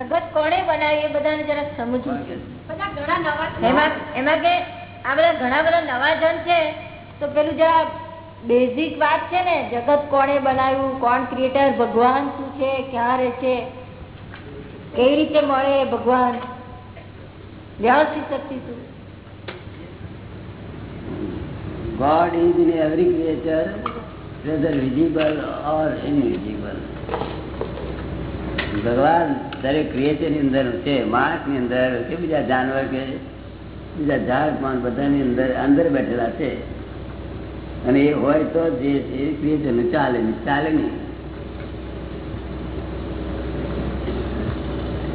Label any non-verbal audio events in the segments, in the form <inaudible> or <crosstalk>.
જગત કોણે બનાવી એ બધાને જરા સમજવું છે બધા ઘણા નવા એમાં એમાં કે આ બધા ઘણા બધા નવા જન છે તો પેલું જરા બેઝિક વાત છે ને જગત કોને બનાવ્યું કોણ ક્રિએટર ભગવાન શું છે ક્યાં રહે છે કેવી રીતે મળે ભગવાન? વ્યવસ્થિત શક્તિ શું? God is in every creature, whether visible or invisible. ભગવાન દરેક ક્રિએચરની અંદર છે માણસની અંદર કે બીજા જાનવર કે બીજા ઝાડ પણ બધાની અંદર અંદર બેઠેલા છે. અને એ હોય તો જે એ ચાલે નહીં ચાલે નહીં.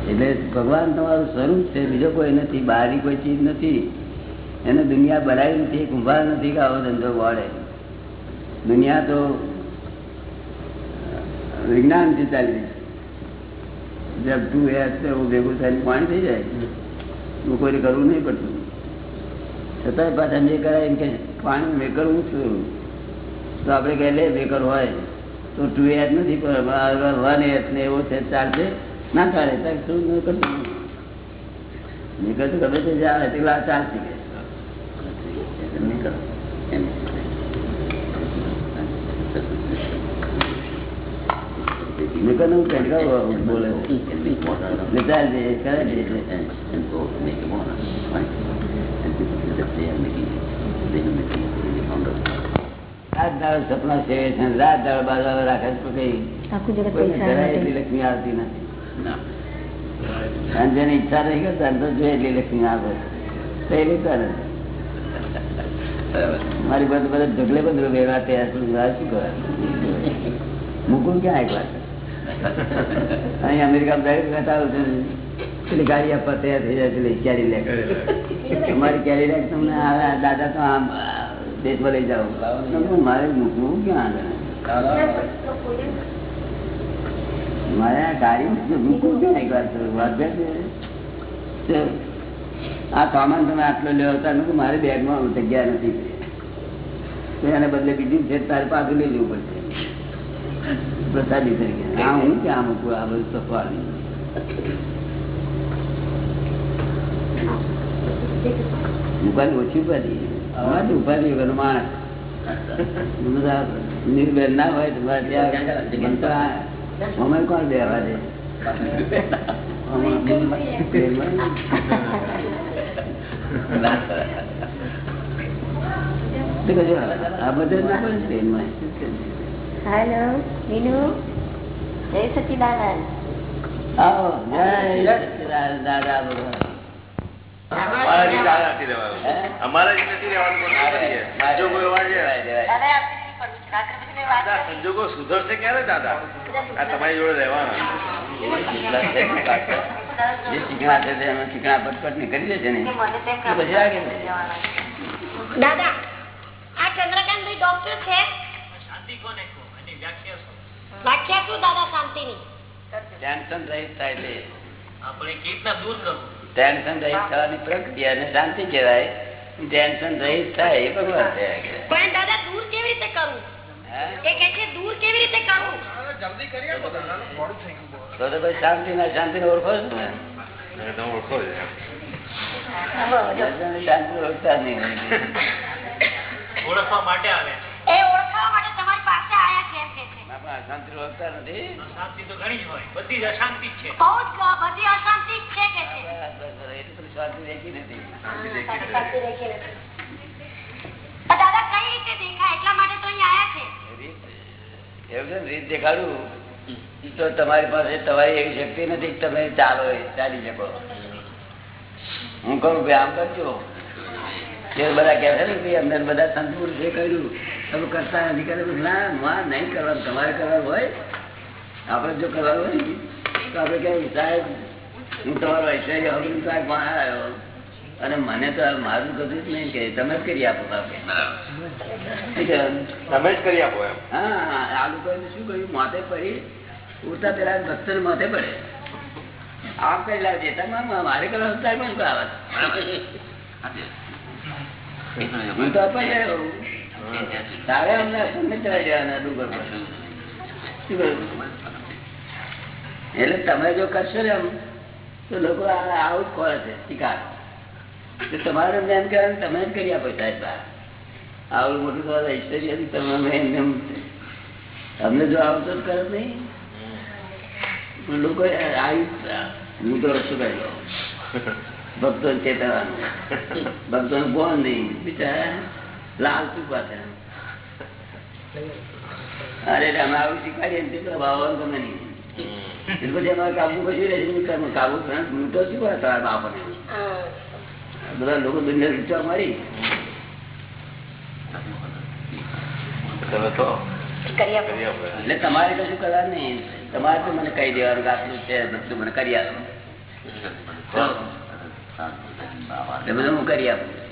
એટલે ભગવાન તમારું સ્વરૂપ છે, બીજો કોઈ નથી, બહારની કોઈ ચીજ નથી. એને દુનિયા બનાવી નથી કુંભાર નથી કે આવો ધંધો વળે. દુનિયા તો વિજ્ઞાનથી ચાલી રહી જબ તું એ એવું ભેગું થઈને પાણી થઈ જાય. હું કોઈને કરવું નહીં પડતું. છતાંય પાછા મેં કરાય એમ કે પાણી મેં કરવું છું તો આપણે કહે, લે બેકર હોય. તો ટુ એચ નથી, પણ વન એચ ને એવો છે ચાલશે ના ચાલે ત્યાં શું કરતું મેકર તો ગમે તે જાય તે ચાલશે નહીં કરો એમ મેકરનું પેડગાવ બોલે છે ચાલજે કરે છે રાત દાડો સપના સેવે છે રાત દાડો બાજુ રાખે છે કઈ આખું જગત કોઈને પૈસા જરાય માટે એટલી લક્ષ્મી આવતી નથી અને જેની ઈચ્છા રહી ગઈ તો અંદર જોઈએ એટલી લક્ષ્મી આવે તો એ રીતે કરે મારી બધું બધા ઢગલે બધું વેવા તૈયાર છું આ શું કરે મૂકું ક્યાં એક વાર અહીં અમેરિકામાં દરેક ગાડી આપવા તૈયાર થઈ જાય પેલી કેરી લે અમારી કેરી લે તમને દાદા તો આમ દેશમાં લઈ જાઓ. મારે મૂકવું ક્યાં આગળ? મારે ગાડી મૂકવું ક્યાં એક વાર? આ સામાન તમે આટલો લેવાતા નથી મારે બેગમાં જગ્યા નથી. એને બદલે બીજું છે તારે પાછું લઈ જવું પડશે. પ્રસાદી તરીકે. આ હું ક્યાં મૂકું આ બધું સફાળી ઉપાધિ ઓછી ઉપાધિ. અમારી ઉપાધિ માણસ. નિર્ભર ના હોય તો ત્યાં અમે કોણ બેવા દે? આ બધું ના પડે ટ્રેનમાં હેલો મીનુ જય સચિદાનંદ આવો જય સચ્ચિદાનંદ દાદા. સંજોગો દાદા, સંજોગો સુધરશે ક્યારે દાદા આ તમારી જોડે રહેવાના જે ચીકણા છે તે અમે પટપટની કરી દે ને પછી આગળ દાદા આ ચંદ્રકાંતભાઈ ડોક્ટર છે વ્યાખ્યા શું? દાદા શાંતિની? ટેન્શન રહિત થાય છે આપણે કેવી દૂર કરવું ટેન્શન રહિત થવાની પ્રક્રિયાને શાંતિ કહેવાય. ટેન્શન રહિત થાય એ ભગવાન પણ દાદા દૂર કેવી રીતે કરવું હે? એ કે છે દૂર કેવી રીતે કરવું તો તો પછી શાંતિ ના શાંતિ ને ઓળખો છો ને? ઓળખો છો શાંતિ ઓળખતા નહીં ઓળખવા માટે આવે એ ઓળખવા માટે તમારી પાસે આયા છે. અશાંતિ ઓળખતા નથી. અશાંતિ તો ઘણી જ હોય. બધી જ અશાંતિ છે. બહુ જ બધી અશાંતિ છે કે છે? બસ, બસ, બસ, એટલી બધી શાંતિ દેખી નથી. શાંતિ દેખી નથી. દેખી નથી. પણ દાદા કઈ રીતે દેખાય? એટલા માટે તો અહીં આયા છે. એવું છે ને રીત દેખાડું? તો તમારી પાસે તમારી એવી શક્તિ નથી કે તમે ચાલો ચાલી શકો. હું કહું ભાઈ આમ કરજો. બધા કહે છે ને કે અંદર બધા સંતુર છે કર્યું. તમે કરતા નથી કરે ના માં નહીં કરવાનું. તમારે કરવાનું હોય આપણે જો કરવાનું હોય તો આપણે કહેવું સાહેબ હું તમારો ઐશ્વર્ય હવે સાહેબમાં આવ્યો. અને મને તો આ મારું કશું જ નહીં કે તમે જ કરી આપો? તમે જ કરી આપો હા આ લોકો શું કહ્યું? માથે પડી. ઉડતા પેલા ભક્તર માથે પડે. આમ કઈ લાવજે તમે મારે કરવા સાહેબ કોણ આવે હું તો અપાઈ જાય કહ્યું? એટલે તમે જો કરશો ને એમ, તો લોકો આવું ખોળે છે, શિકાર. તમારે ધ્યાન કરવાનું તમે જ કરી આપો સાહેબ આવડું મોટું તો ઐશ્વર્ય તમે એમને અમને જો આવતો જ કરો નહીં. લોકો આવી હું તો રસ્તો કર્યો ભક્તો ચેતવાનું ભક્તો કોણ નહીં, બિચારા. લાલ પાછળ અરે અમે આવું શીખવાડીએ ને તે ભાવવાનું બાબાને નહીં. પછી અમારે કાબુ કશું રહે કાબુ કાબુ લૂંટો શું કરે તમારા બાપાને? બધા લોકો દુનિયા લૂંટવા મારી. કરી આપો એટલે તમારે કશું કરવા નહીં. તમારે તો મને કહી દેવાનું કે આટલું છે બધું મને કરી આપો. બધું હું કરી આપું.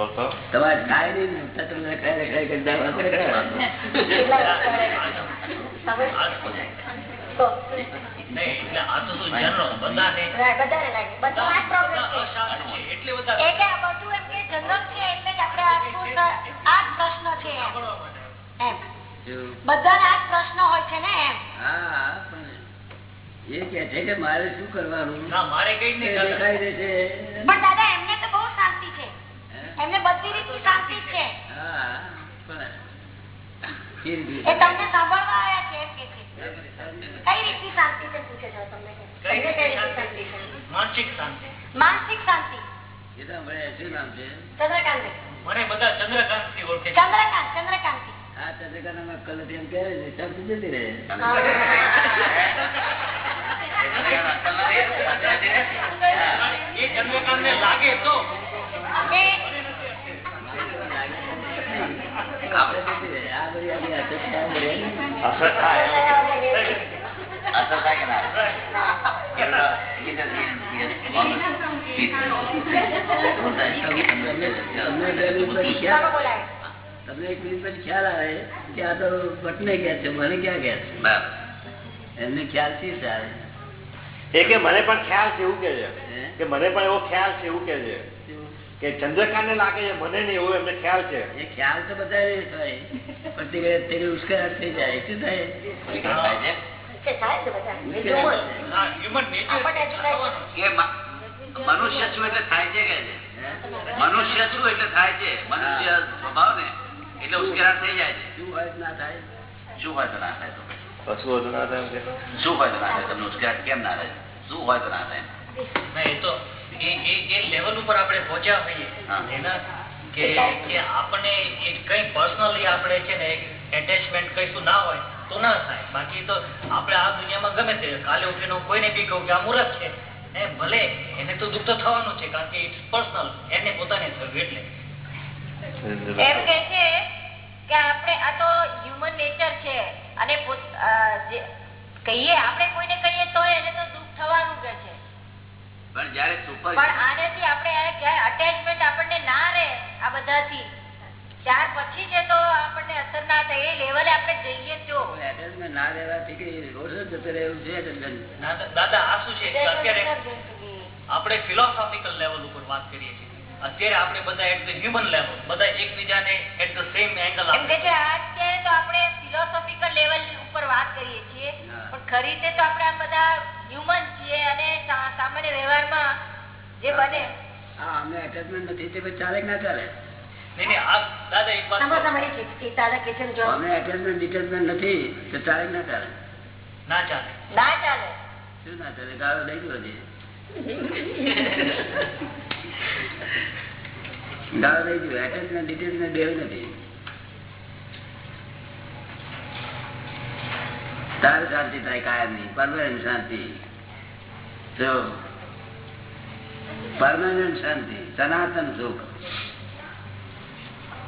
તમારે નહીં આ બધાને પ્રશ્ન હોય છે ને એમ. હા એ કે છે કે મારે શું કરવાનું? ના મારે કઈ નહીં દાદા. છે. પણ દાદા એમને તો બહુ શાંતિ છે એમને બધી રીતની શાંતિ છે. એ તમને સાંભળવા આવ્યા છે એમ કે છે. કઈ રીતની શાંતિ છે પૂછે છો તમને? કઈ તમને કઈ રીતની શાંતિ? છે? માનસિક શાંતિ. માનસિક શાંતિ. એ તો હમણાં શું નામ છે? ચંદ્રકાંત. મને બધા ચંદ્રકાંતથી ઓળખે છે. ચંદ્રકાંત ચંદ્રકાંત આ ચંદ્રકાંતમાં અક્કલ હતી એમ કહે છે શાંતિ જતી રહે. એ ચંદ્રકાંત ને લાગે તો. અસર થાય બધી. અસર થાય અસર થાય કે ના થાય? તમને- તમને બે મિનિટ પછી ખ્યાલ- તમને એક મિનિટ પછી ખ્યાલ આવે કે આ તો ભટ્ટને ગયા છે મને ક્યાં ગયા છે એમને ખ્યાલ શી આવે એ કે મને પણ ખ્યાલ છે એવું કે છે હે? કે મને પણ એવો ખ્યાલ છે એવું કે છે કે ચંદ્રકાંત ને લાગે છે મને નહીં એવું એમને ખ્યાલ છે. એ ખ્યાલ તો બધા થાય. પણ તેની ઉશ્કેરાટ થઈ જાય. શું થાય. મનુષ્ય શું એટલે થાય છે કે છે? મનુષ્ય શું એટલે થાય છે. મનુષ્ય સ્વભાવ ને એટલે ઉશ્કેરાટ થઈ જાય છે. શું હોય ના થાય? શું હોય તો ના થાય તો ના થાય શું હોય તો ના થાય? તમને ઉશ્કેરાટ કેમ ના થાય? શું હોય તો ના થાય? એ તો એ એ એ લેવલ ઉપર આપણે પહોંચ્યા હોઈએ એના કે કે કઈ પર્સનલી આપણે છે ને એટેચમેન્ટ કઈશું ના હોય તો ના થાય. બાકી તો આપણે આ દુનિયામાં ગમે તે કાલે ઉઠીને કોઈને બી કહું કે આ મુહૂર્ત છે એ ભલે એને તો દુઃખ તો થવાનું છે કારણ કે ઇટ્સ પર્સનલ એને પોતાને થયું એટલે. એમ કે છે કે આપણે આ તો હ્યુમન નેચર છે અને કહીએ આપણે કોઈને કહીએ તો એને તો દુઃખ થવાનું કે છે. પણ જયારે સુપર પણ આનેથી આપણે અટેચમેન્ટ આપણને ના રહે આ બધાથી ત્યાર પછી છે તો આપણને અસર ના થાય એ લેવલે આપણે જઈએ તો. attachment ના રહેવાથી કે રોજ જ જતો રહેવું છે દાદા આ શું છે? અત્યારે આપણે ફિલોસોફિકલ લેવલ ઉપર વાત કરીએ છીએ. અત્યારે આપણે બધા એટ ધ હ્યુમન લેવલ બધા એકબીજાને એટ ધ સેમ એંગલ કે છે અત્યારે તો આપણે ફિલોસોફિકલ લેવલ ઉપર વાત કરીએ છીએ પણ ખરી રીતે તો આપણે આ બધા હ્યુમન છીએ અને સામાન્ય વ્યવહારમાં જે બને. હા અમને એટેચમેન્ટ નથી તે પછી ચાલે કે ના ચાલે? નહીં નહીં આ દાદા એક વાત સાંભળો કહું. સાંભળી છે કે દાદા કે છે ને જો. અમને attachment detachment નથી તો ચાલે ના ચાલે? ના ચાલે. ના ચાલે. શું ના ચાલે? ગાળો લઈ ગયો <laughs> attachment detachment બેવ નથી. તારે શાંતિ થાય કાયમ નહીં. પરમાનન્ટ શાંતિ. જો પરમાનન્ટ શાંતિ સનાતન સુખ.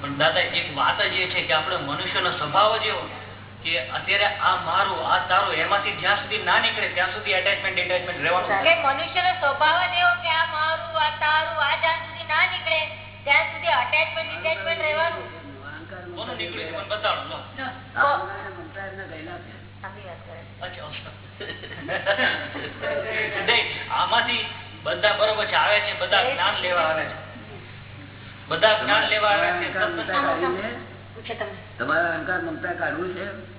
પણ દાદા એક વાત જ એ છે કે આપણે મનુષ્યનો સ્વભાવ જ એવો કે અત્યારે આ મારું આ તારું એમાંથી જ્યાં સુધી ના નીકળે ત્યાં સુધી એટેચમેન્ટ ડિટેચમેન્ટ રહેવાનું મનુષ્ય મનુષ્યનો સ્વભાવ જ એવો કે આ મારું આ તારું આ જ્યાં સુધી ના નીકળે ત્યાં સુધી અટેચમેન્ટ ડિટેચમેન્ટ રહેવાનું. કોનું નીકળ્યું છે? મને આમાંથી બધા બરોબર છે આવે છે બધા જ્ઞાન લેવા આવે છે. બધા જ્ઞાન લેવા આવે છે. તમારા અહંકાર મમતા કાઢવું છે?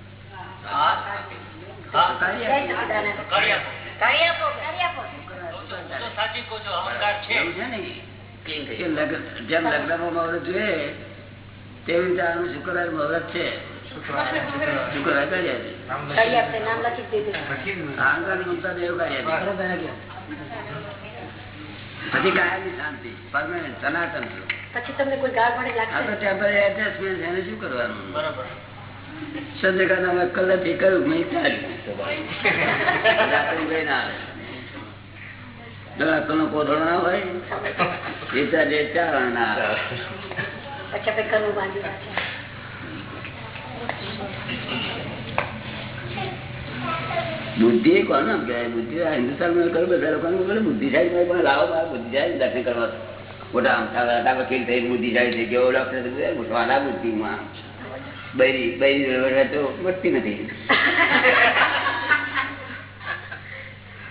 જેમ લગ્ન- માં મુહૂર્ત જોઈએ તેવી રીતે આનું શુક્રવાર મુહૂર્ત છે. પછી કાયમની શાંતિ પરમાનન્ટ સનાતન પછી તમને કોઈ ગાળ તો લાગશે ટેમ્પરરી એડજસ્ટમેન્ટ એને શું કરવાનું બરોબર ચંદ્રકાંત કલરથી કર્યું મેં ચાલ્યું ના આવે જો અક્કલનો કોથળો ના હોય એ ચાલ ના આવે પછી આપણે કરવું બાંધી રાખે બુદ્ધિ કોણ નામ કહેવાય? બુદ્ધિ હિન્દુસ્તાન કરું બધા લોકો બુદ્ધિશાળી પણ લાવો બુદ્ધિશાળી દર્શન કરવા મોટા આમઠા વકીલ થઈ બુદ્ધિશાળી થઈ ગયો, ડોક્ટર ગયો બુદ્ધિમાં. બૈરી બૈરી તો વધતી નથી.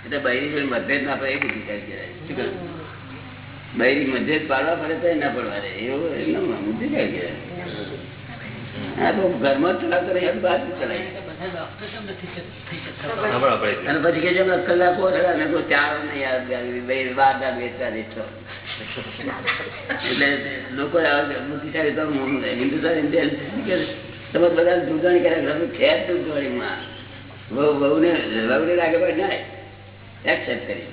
એટલે બૈરી જોડે મતભેદ ના પડે, એ બુદ્ધિશાળી કહેવાય. શું કહ્યું? બૈરી મતભેદ પાડવા પડે તો ના પડવા રે એવું બુદ્ધિશાળી કહેવાય. હા તો ઘરમાં જ ચલાવતો રહે બહાર ચલાવી અને પછી કે છે કલાક કોઈ ચારો નહીં યાદ વેચતા દેતો એટલે લોકો બુદ્ધિશાળી તો હિન્દુસ્તાન તમે બધા દૂધવાણી કર્યા તમે ખેર દૂધવાણીમાં બહુ બહુને વહુને લાગે પણ ના એક્સેપ્ટ કરી.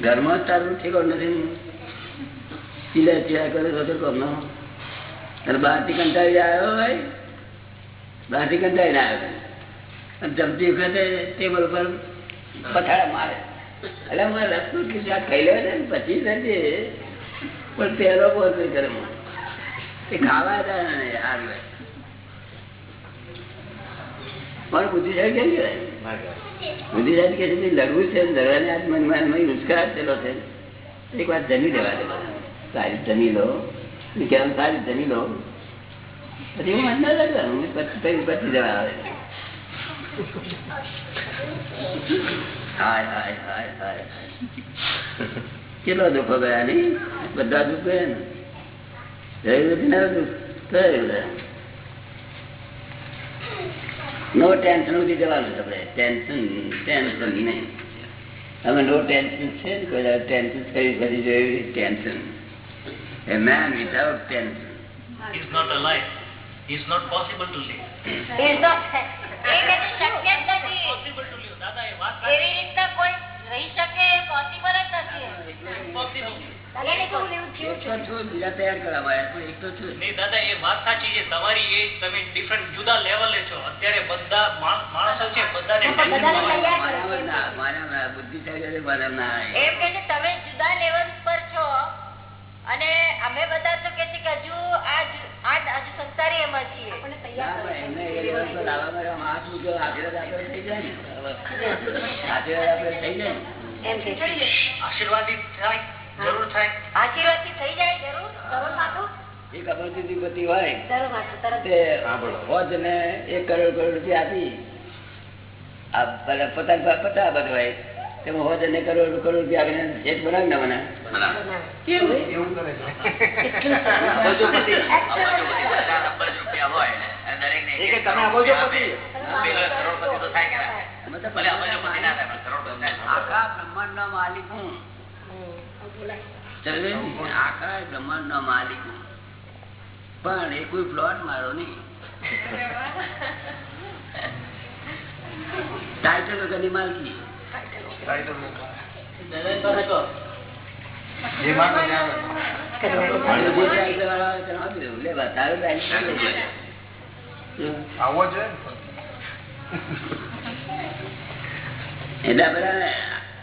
ઘરમાં જ તારું ઠીક નથી. ચીલા ચીલા કરે તો તો કોમનો અને બહારથી કંટાળી આવ્યો ભાઈ બહારથી કંટાળી આવ્યો અને જમતી વખતે ટેબલ પર પથાડા મારે. એટલે મારે રસ્તું કે આ ખાઈ લેવા છે ને પછી થશે પણ પહેલો નહીં કરે એ ખાવા હતા લે મારું બુદ્ધિશાળી કેમ કહેવાય? બુદ્ધિશાળી કે લડવું છે લડવાની આજ મનમાં ઉશ્કેરાટ થયેલો છે. એક વાત જમી લેવા દે. સારી જમી લો. કહેવાનું સારી જમી લો પછી હું ના લડવાનું પછી પછી જવા આવે. કેટલો દુઃખો ગયા નહીં બધા દુઃખ ગયા ને? ના ટેન્શન સુધી જવાનું આપણે. ટેન્શન ટેન્શન નહીં. અમે નો ટેન્શન છે ને ટેન્શન થઈ બધી જોયું ટેન્શન એ man without tension is not alive. Is not possible to live. Is not- એ કે શક્ય જ નથી Possible to live. દાદા એ વાત એવી રીતના કોઈ રહી શકે પોસિબલ જ નથી Possible. એને કેવું લેવું એક તો છું બીજા તૈયાર કરવા આવ્યા પણ એક તો છું નહીં દાદા એ વાત સાચી છે તમારી એ તમે ડિફરન્ટ જુદા લેવલે છો અત્યારે બધા માણસો છે બધાને બુદ્ધિશાળી તમે જુદા લેવલ પર છો અને અમે બધા તો કે કે હજુ હજુ સંસારી એમાં છીએ. આપણને તૈયાર એમને એ લેવલ લાવવા હાથ ઊંચો આશીર્વાદ આપણે થઈ જાય ને. આશીર્વાદ આપણે થઈ જાય એમ કે આશીર્વાદિત થાય જરૂર થાય. આશીર્વાદ થઈ જાય જરૂર. જરૂર માથું. એક હોય. ને કરોડ કરોડ રૂપિયા આપી. પોતાની પચાસ બધું હોય. તેમાં હોજ ને કરોડ કરોડ રૂપિયા શેઠ બનાવે <laughs> ના. આખા બ્રહ્માંડ નો માલિક પણ એ કોઈ પ્લોટ મારો નહીં. ટાઈટલ વગરની માલકી. એટલે બધા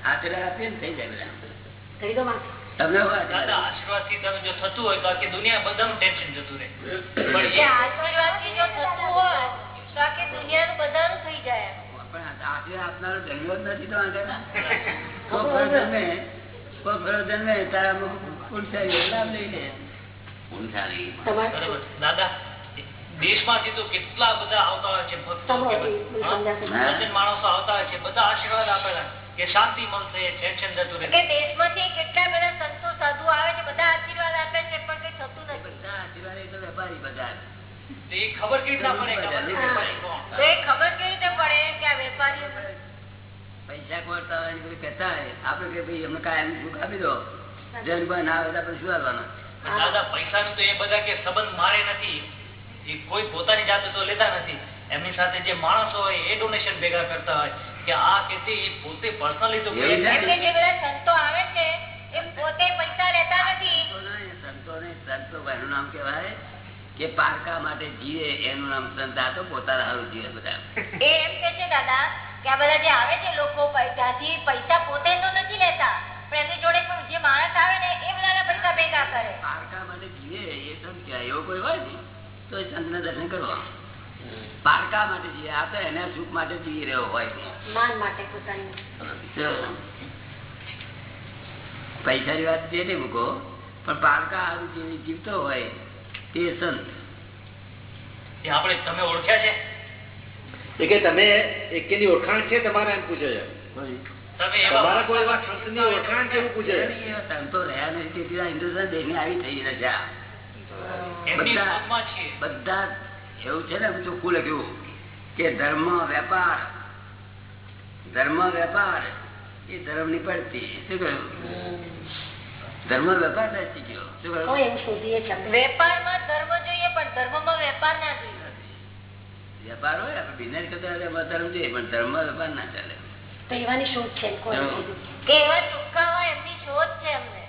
આશીર્વાદ આપીએ ને થઈ જાય બધા કરી દો તમને તમે જો થતું હોય તો દુનિયા બધાનું ટેન્શન જતું રહે પણ કે એ આશીર્વાદથી જો થતું હોય, તો આખી દુનિયાનું બધાનું થઈ જાય. પણ આશીર્વાદ આપનારો જન્મ્યો નથી તો આગળ. <laughs> જન્મે કોક ફરો જન્મે તારા અમુક પુરુષારી લાભ લઈ લે. ઊંચાણી. દાદા દેશમાંથી તો કેટલા બધા આવતા હોય છે ભક્તો માણસો આવતા હોય છે બધા આશીર્વાદ આપેલા કે શાંતિ મળશે ટેન્શન જતું કે રહે દેશમાંથી કેટલા બધા સંતો સાધુ આવે છે બધા આશીર્વાદ આપે છે પણ કઈ થતું નથી. બધા આશીર્વાદ વેપારી બધા ખબર કેવી રીતના પડે? કે આ બધી વેપારી કોણ? તો એ ખબર કેવી રીતે પડે કે આ વેપારી પૈસા ખોરતા હોય ને બધું કહેતા હોય? આપણે કે ભાઈ અમને કાયમ સુખ આપી દો. જન પણ ના હોય શું આપવાનું? દાદા પૈસાનું તો એ બધા કે સંબંધ મારે નથી. એ કોઈ પોતાની જાતે તો લેતા નથી. એમની સાથે જે માણસો હોય એ ડોનેશન ભેગા કરતા હોય. કે આ કે તે પોતે પર્સનલી તો જે બધા સંતો આવે છે એ પોતે પૈસા લેતા નથી. સંતો નહીં, સંતો ભાઈ નું નામ કહેવાય. કે પારકા માટે જીવે એનું નામ સંતા તો પોતાના સારું જીવે બધા. એ એમ કે છે દાદા કે આ બધા જે આવે છે લોકો ત્યાંથી પૈસા પોતે તો નથી લેતા પણ એમની જોડે કોઈ જે માણસ આવે ને એ બધાના પૈસા ભેગા કરે. પારકા માટે જીવે એ સંત એવો કોઈ હોય ને તો એ સંતને દર્શન કરવા. પારકા માટે જીવે આ તો એના સુખ માટે જીવી રહ્યો હોય. માન માટે પોતાની. પૈસાની વાત જે નહીં મૂકો. પણ પારકા હારું જીવતો હોય તે સંત એ આપણે તમે ઓળખ્યા છે? એ કે તમે એકેની ઓળખાણ છે તમારે એમ પૂછે છે. તમારા કોઈ એવા સંતની ઓળખાણ છે એવું પૂછે છે. એવા સંતો રહ્યા નથી તેથી હિન્દુસ્તાન દેશની આવી થઈ રહ્યા બધા- બધા એવું છે ને ચોખ્ખું લખ્યું કે ધર્મ વેપાર ધર્મ વેપાર એ ધર્મની પડતી શું કહ્યું? ધર્મ વેપાર ના શીખ્યો શું. વેપારમાં ધર્મ જોઈએ પણ ધર્મમાં વેપાર ના જોઈએ. વેપાર હોય આપણે બિઝનેસ કરતા ધર્મ જોઈએ પણ ધર્મ વેપાર ના ચાલે. તો એવાની શોધ છે કોઈ હા. કીધું. કે એવા ચોખ્ખા હોય એમની શોધ છે અમને.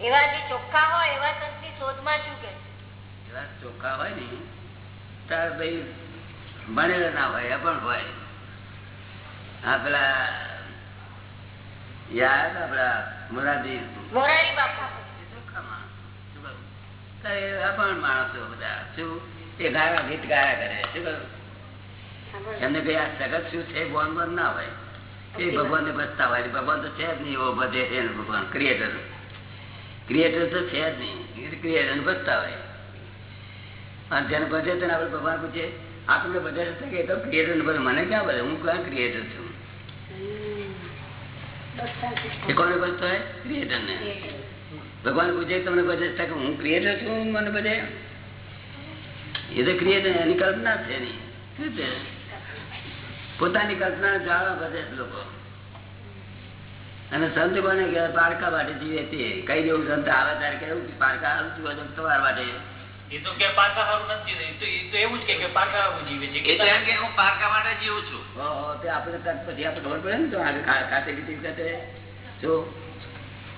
એવા જે ચોખ્ખા હોય એવા સંતની શોધમાં કે એવા ચોખ્ખા હોય ને તાર ભાઈ ભણેલા ના હોય પણ હોય. પેલા યાદ આપડા મોરારજી મોરારી બાપા. ચોખ્ખામાં. શું કહ્યું? તારે અભણ માણસો બધા શું? એ ગાળા ગીત ગાયા કરે શું કહ્યું? એમને કઈ આ સગત શું છે? બોન બોન ના હોય. એ ભગવાન ને બચતા હોય ભગવાન તો છે જ નહીં એવો બધે છે ભગવાન ક્રિએટર ક્રિએટર તો છે જ નહીં ક્રિએટર ને બચતા હોય અને જેને બધે તેને આપણે ભગવાન પૂછે આ તમને બધે કે તો ક્રિએટર ને મને ક્યાં બધે હું ક્યાં ક્રિએટર છું. એ કોને બચતો હોય ક્રિએટર ને ભગવાન પૂછે, તમને બધે કે હું ક્રિએટર છું? મને બધે. એ તો ક્રિએટર એની કલ્પના છે એની. પોતાની કલ્પના જાળવા બધે લોકો. અને સંત કોને કહેવાય? પારકા માટે જીવે તે કઈ જેવું સંત આવે ત્યારે કેવું કે પારકા આવું છું તમારા માટે એ તો કે પારકા હારું નથી એ તો એવું જ કે કે પારકા હારું જીવે છે. એ તો એમ કે હું પારકા માટે જીવું છું. તે આપણે પછી આપણે ખબર પડે ને તો આગળ પીતી વખતે? જો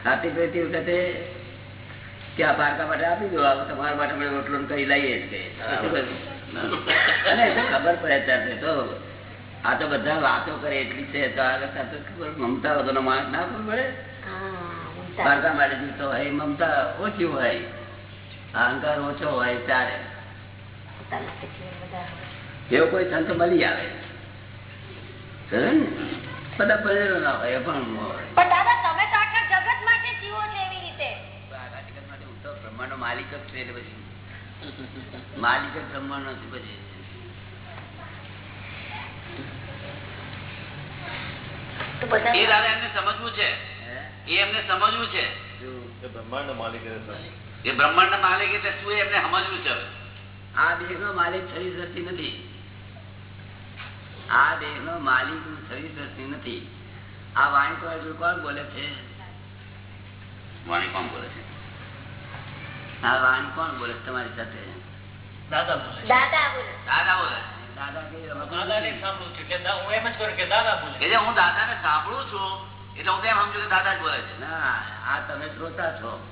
ખાતી પીતી વખતે? કે આ પારકા માટે આપી દો તમારા માટે રોટલો કઈ લઈએ જ? અને તો ખબર પડે ત્યારે તો. આ તો બધા વાતો કરે એટલી છે તો આ કરતા તો ખબર મમતા વગરનો માણસ ના ખબર પડે. પારકા માટે જીવતો હોય મમતા ઓછી હોય. અહંકાર ઓછો હોય ત્યારે. એવો કોઈ સંત મળી આવે. બધા ભણેલો ના હોય પણ દાદા તમે તો આખા જગત માટે જીવો છો એવી રીતે. આ જગત માટે હું તો બ્રહ્માંડનો માલિક જ છે એટલે પછી. માલિક જ બ્રહ્માંડ નથી પછી. તો એ દાદા એમને સમજવું છે. હે? એ એમને સમજવું છે. બ્રહ્માંડ માલિક એ બ્રહ્માંડ ના માલિક એટલે શું એમને સમજવું છે આ દેહનો માલિક શરીર દ્રષ્ટિ નથી. આ દેહનો માલિક શરીર દ્રષ્ટિ નથી. આ વાણી તો કોણ બોલે છે? વાણી કોણ બોલે છે? આ વાણી કોણ બોલે છે તમારી સાથે? દાદા બોલે દાદા બોલે દાદા બોલે દાદા કે સાંભળું છું હું એમ જ કરું કે દાદા ને એટલે હું સાંભળું છું એટલે હું એમ સમજુ કે દાદા જ બોલે છે. ના આ તમે શ્રોતા છો.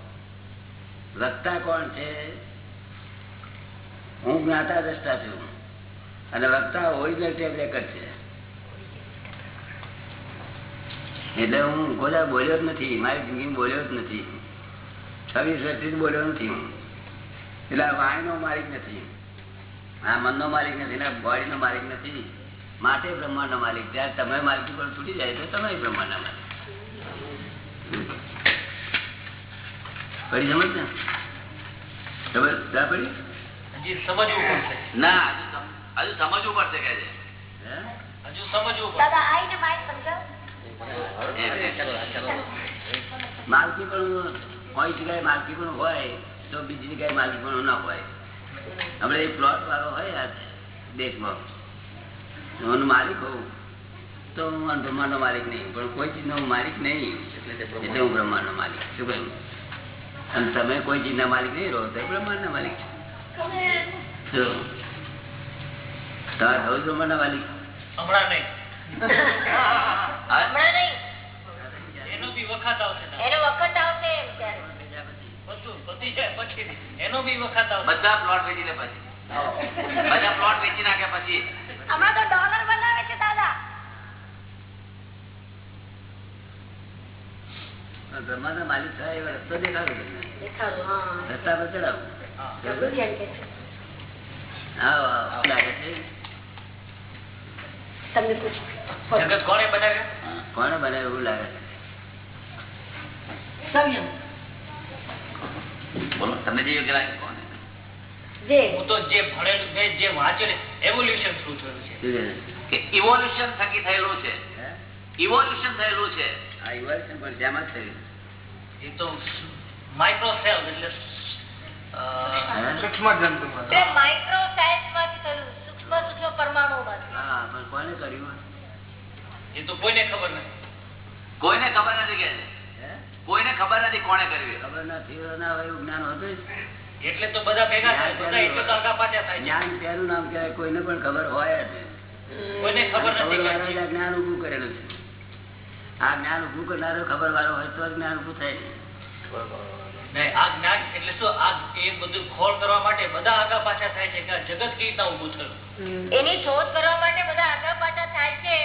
વક્તા કોણ છે? હું જ્ઞાતા દ્રષ્ટા છું. અને વક્તા ઓરિજિનલ ટેપ રેકર્ડ છે. એટલે હું કોઈ બોલ્યો જ નથી, મારી જિંદગી બોલ્યો જ નથી. છવ્વીસ વર્ષથી બોલ્યો નથી હું. એટલે આ વાણીનો માલિક નથી. આ મનનો માલિક નથી, ને બોડીનો માલિક નથી. માટે બ્રહ્માંડનો માલિક ત્યારે તમે માલિકી પર છૂટી જાય તો તમે બ્રહ્માંડના માલિક. પડી સમજ ને? ખબર ના પડી સમજવું ના હજુ સમજવું પડશે કે છે. હજુ સમજવું પડશે. દાદા આઈને માઇક સમજાવો માલકી પણ કોઈ જગ્યાએ માલકી પણ હોય તો બીજી જગ્યાએ માલકી પણ ના હોય. આપણે એક પ્લોટ વાળો હોય આ દેશમાં. હું માલિક હોઉં. તો હું બ્રહ્માંડ નો માલિક નહીં પણ કોઈ ચીજ નો માલિક નહીં. એટલે હું બ્રહ્માંડ. નો માલિક શું કહ્યું? અને તમે કોઈ ચીજ માલિક નહીં રહો તો બ્રહ્માંડ ના માલિક છો. તમારે થવું બ્રહ્માંડ ના માલિક? હમણાં નહીં. હમણાં નહીં. એનો બી વખત આવશે એનો વખત આવશે એમ ત્યારે. બધું પતી જાય પછી એનો બી વખત બધા પ્લોટ વેચી લે પછી બધા પ્લોટ વેચી નાખ્યા પછી. હમણાં તો ડોલર બનાવે છે દાદા માલિક થાય એવો રસ્તો દેખાડો રસ્તા પર ચડાવો. છે. છે? કોને બનાવ્યું? એવું લાગે છે? બોલો તમને જે યોગ્ય લાગે કોને? હું તો જે ભણેલું મેં જે વાંચેલું એવોલ્યુશન થ્રુ થયું છે. છે? ઇવોલ્યુશન થકી થયેલું છે. હે? ઇવોલ્યુશન થયેલું છે. આ evolution પણ શેમાં જ થયું? એ તો માઇક્રો સેલ એટલે અ, હે? માઇક્રો સાયન્સમાંથી થયું. સૂક્ષ્મ સૂક્ષ્મ પરમાણુ માંથી હા પણ કોને કર્યું એ તો કોઈને ખબર નથી. કોઈને ખબર નથી કે? કોઈને ખબર નથી કોને કર્યું ખબર નથી. ના હોય જ્ઞાન હોતું એટલે તો બધા ભેગા થાય. બધા એટલે તો આગા પાછા થાય જ્ઞાન પેલું નામ કહેવાય કોઈને પણ ખબર હોય જ. કોઈને ખબર નથી જ્ઞાન ઉભું કરેલું છે. આ જ્ઞાન ઉભું કરનારો ખબર વાળો હોય તો જ જ્ઞાન ઉભું થાય ને. નહીં, આ જ્ઞાન એટલે શું? આ એ બધું ખોળ કરવા માટે બધા આગા પાછા થાય છે કે જગત કેવી રીતના ઊભું થયું? એની શોધ કરવા માટે બધા આગળ પાછા થાય છે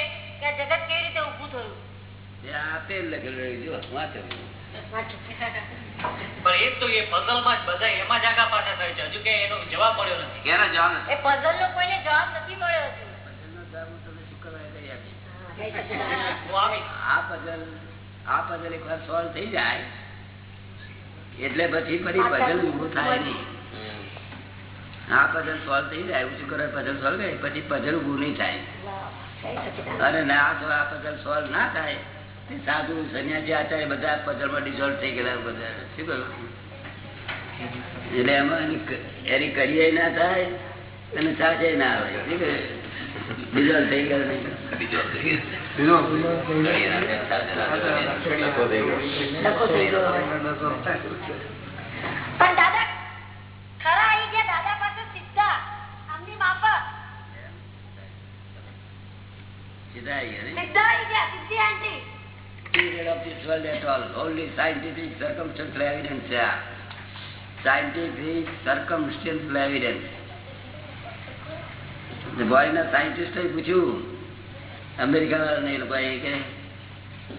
કે જગત કેવી રીતે ઊભું થયું? એ આપે જ લખેલું રહ્યું. જો વાંચો. પણ એ તો એ puzzle માં બધા એમાં જ આગા પાછા થાય છે. હજુ કે એનો જવાબ મળ્યો નથી. કેનો જવાબ નથી? એ પઝલ નો કોઈને જવાબ નથી મળ્યો હજુ પઝલનો જવાબ હું તમને શુક્રવારે કરી આપીશ. હું આવી આ પઝલ આ પઝલ એકવાર સોલ્વ થઈ જાય. એટલે પછી ફરી પઝલ ઊભું થાય નહીં. આ પઝલ સોલ્વ થઈ જાય હું કરે પઝલ સોલ્વ કરી પછી પઝલ ઊભું નહીં થાય. અને ના જો આ પઝલ સોલ્વ ના થાય તે સાધુ સન્યાસી આચાર્ય બધા પઝલમાં ડિઝોલ્વ થઈ ગયેલા બધા. શું કહ્યું? એટલે એમાં એની કરીએ ના થાય અને સાચે ના આવે શું થઈ ગયો પણ દાદા ખરા આવી ગયા દાદા પાસે સીધા આમની માફક સીધા આવી ગયા સીધા આવી ગયા સીધી આંટી period of this world at all. Only scientific circumstantial evidence છે Scientific circumstantial evidence. The boy ના scientist એ પૂછ્યું અમેરિકા વાળાને એ લોકોએ કે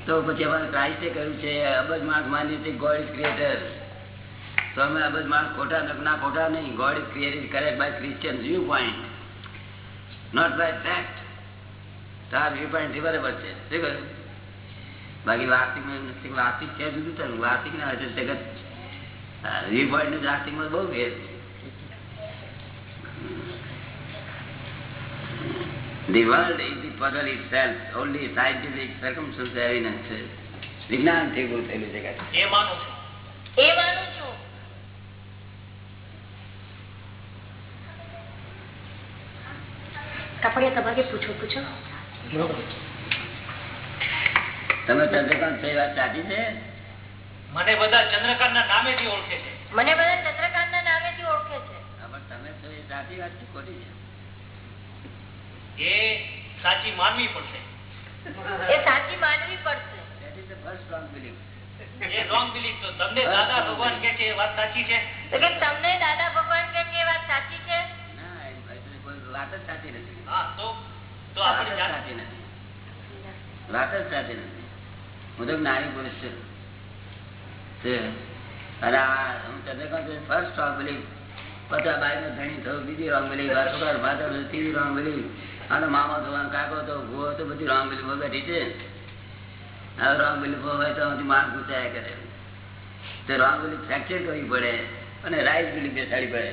તો પછી અમારે ક્રાઇસ્ટે કહ્યું છે, અબજ માણસ માની છે ગોડ ઇઝ ક્રિએટર તો અમે અબજ માણસ ખોટા ન- ખોટા નહીં God is created correct by Christian view point not by fact તાર વ્યૂ પોઈન્ટથી બરાબર છે. શું કહ્યું? બાકી વાસ્તિક વાસ્તિક છે, જુદું થયું. વાસ્તિક ના હશે જગત વ્યૂ પોઈન્ટ ને બહુ ભેદ છે. The world is the puzzle itself. Only scientific circumstances evidence. છે વિજ્ઞાનથી થયેલું છે એ માનું છું? એ માનું છું. કપડે તમારે પૂછો પૂછો? તમે ચંદ્રકાંત છે વાત સાચી છે? મને બધા ચંદ્રકાંત ના નામેથી ઓળખે છે. મને બધા ચંદ્રકાંત ના નામેથી ઓળખે છે. તમે સાચી વાત છે ખોટી છે. એ સાચી માનવી પડશે એ સાચી માનવી પડશે. એ રોંગ બિલીફ તો તમને દાદા ભગવાન કે છે એ વાત સાચી છે? તમને દાદા ભગવાન કે છે એ વાત સાચી છે? વાત જ સાચી નથી. હા તો તો આપણે સાચી નથી. વાત જ સાચી નથી. હું તો નાની પુરુષ છું. છે. અને હું ચંદ્રકાંત ફર્સ્ટ ઓફ બિલીફ પછી આ નું ધણી થયું બીજી રોંગ બિલીફ આ છોકરા ત્રીજી રોંગ બિલીફ અને મામા તો કાકો તો ભૂવો તો બધી રોંગ બિલીફો બેઠી છે. હવે રોંગ બિલીફો હોય તો માર માણસ કરે. તો રોંગ બિલીફ ફ્રેક્ચર કરવી પડે અને રાઈટ બિલીફ બેસાડી પડે.